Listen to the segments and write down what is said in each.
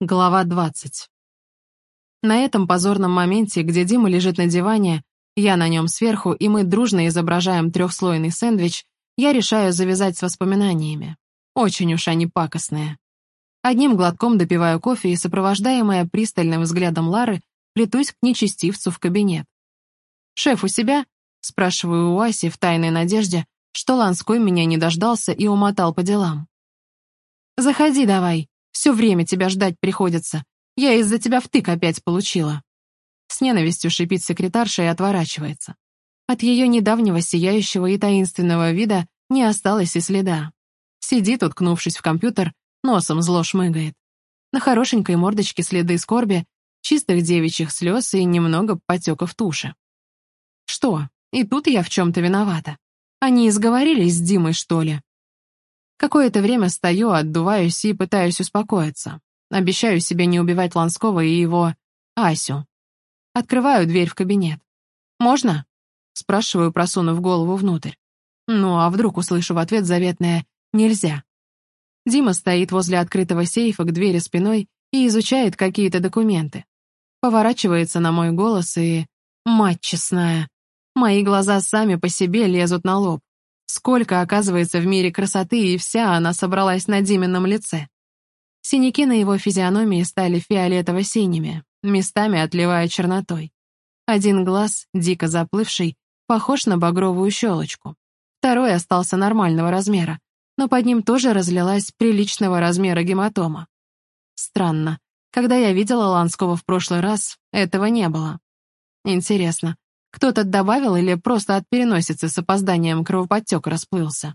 Глава 20. На этом позорном моменте, где Дима лежит на диване, я на нем сверху, и мы дружно изображаем трехслойный сэндвич, я решаю завязать с воспоминаниями. Очень уж они пакостные. Одним глотком допиваю кофе и, сопровождаемая пристальным взглядом Лары, плетусь к нечестивцу в кабинет. «Шеф у себя?» — спрашиваю у Аси в тайной надежде, что Ланской меня не дождался и умотал по делам. «Заходи давай», все время тебя ждать приходится. Я из-за тебя втык опять получила». С ненавистью шипит секретарша и отворачивается. От ее недавнего сияющего и таинственного вида не осталось и следа. Сидит, уткнувшись в компьютер, носом зло шмыгает. На хорошенькой мордочке следы скорби, чистых девичьих слез и немного потеков туши. Что, и тут я в чем-то виновата? Они изговорились с Димой, что ли? Какое-то время стою, отдуваюсь и пытаюсь успокоиться. Обещаю себе не убивать Ланского и его... Асю. Открываю дверь в кабинет. «Можно?» Спрашиваю, просунув голову внутрь. Ну, а вдруг услышу в ответ заветное «нельзя». Дима стоит возле открытого сейфа к двери спиной и изучает какие-то документы. Поворачивается на мой голос и... Мать честная. Мои глаза сами по себе лезут на лоб. Сколько, оказывается, в мире красоты, и вся она собралась на Димином лице. Синяки на его физиономии стали фиолетово-синими, местами отливая чернотой. Один глаз, дико заплывший, похож на багровую щелочку. Второй остался нормального размера, но под ним тоже разлилась приличного размера гематома. Странно. Когда я видела Ланского в прошлый раз, этого не было. Интересно, кто-то добавил или просто от переносицы с опозданием кровоподтек расплылся.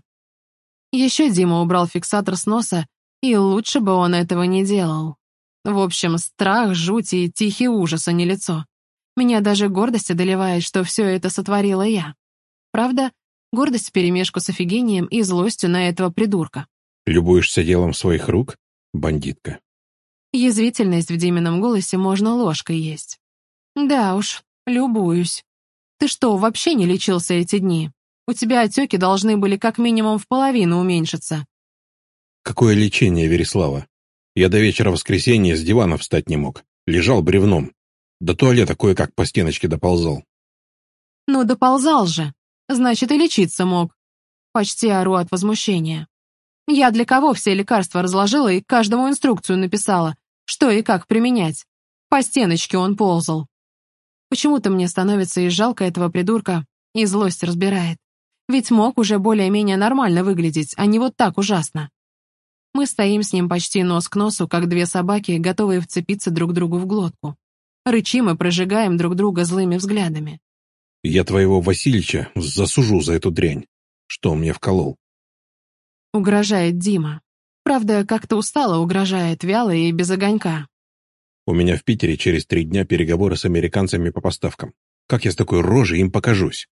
Еще Дима убрал фиксатор с носа, и лучше бы он этого не делал. В общем, страх, жуть и тихий ужас, а не лицо. Меня даже гордость одолевает, что все это сотворила я. Правда, гордость вперемешку с офигением и злостью на этого придурка. «Любуешься делом своих рук, бандитка?» Язвительность в Димином голосе можно ложкой есть. Да уж, любуюсь. Ты что, вообще не лечился эти дни? У тебя отеки должны были как минимум в половину уменьшиться. Какое лечение, Вереслава? Я до вечера воскресенья с дивана встать не мог. Лежал бревном. До туалета кое-как по стеночке доползал. Ну, доползал же. Значит, и лечиться мог. Почти ору от возмущения. Я для кого все лекарства разложила и каждому инструкцию написала, что и как применять. По стеночке он ползал. Почему-то мне становится и жалко этого придурка, и злость разбирает. Ведь мог уже более-менее нормально выглядеть, а не вот так ужасно. Мы стоим с ним почти нос к носу, как две собаки, готовые вцепиться друг другу в глотку. Рычим и прожигаем друг друга злыми взглядами. «Я твоего Васильича засужу за эту дрянь. Что он мне вколол?» Угрожает Дима. Правда, как-то устало угрожает, вяло и без огонька. У меня в Питере через три дня переговоры с американцами по поставкам. Как я с такой рожей им покажусь?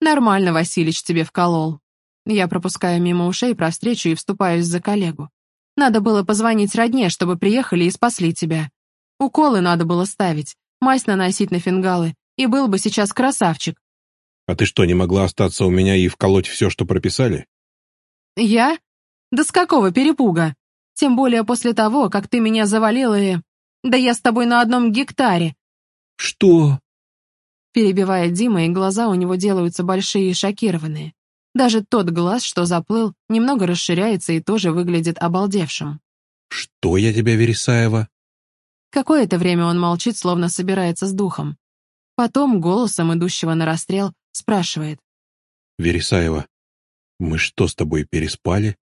Нормально Василич тебе вколол. Я пропускаю мимо ушей про встречу и вступаюсь за коллегу. Надо было позвонить родне, чтобы приехали и спасли тебя. Уколы надо было ставить, мазь наносить на фингалы, и был бы сейчас красавчик. А ты что, не могла остаться у меня и вколоть все, что прописали? Я? Да с какого перепуга? Тем более после того, как ты меня завалила и... Да я с тобой на одном гектаре!» «Что?» Перебивает Дима, и глаза у него делаются большие и шокированные. Даже тот глаз, что заплыл, немного расширяется и тоже выглядит обалдевшим. «Что я тебя, Вересаева?» Какое-то время он молчит, словно собирается с духом. Потом, голосом идущего на расстрел, спрашивает. «Вересаева, мы что с тобой переспали?»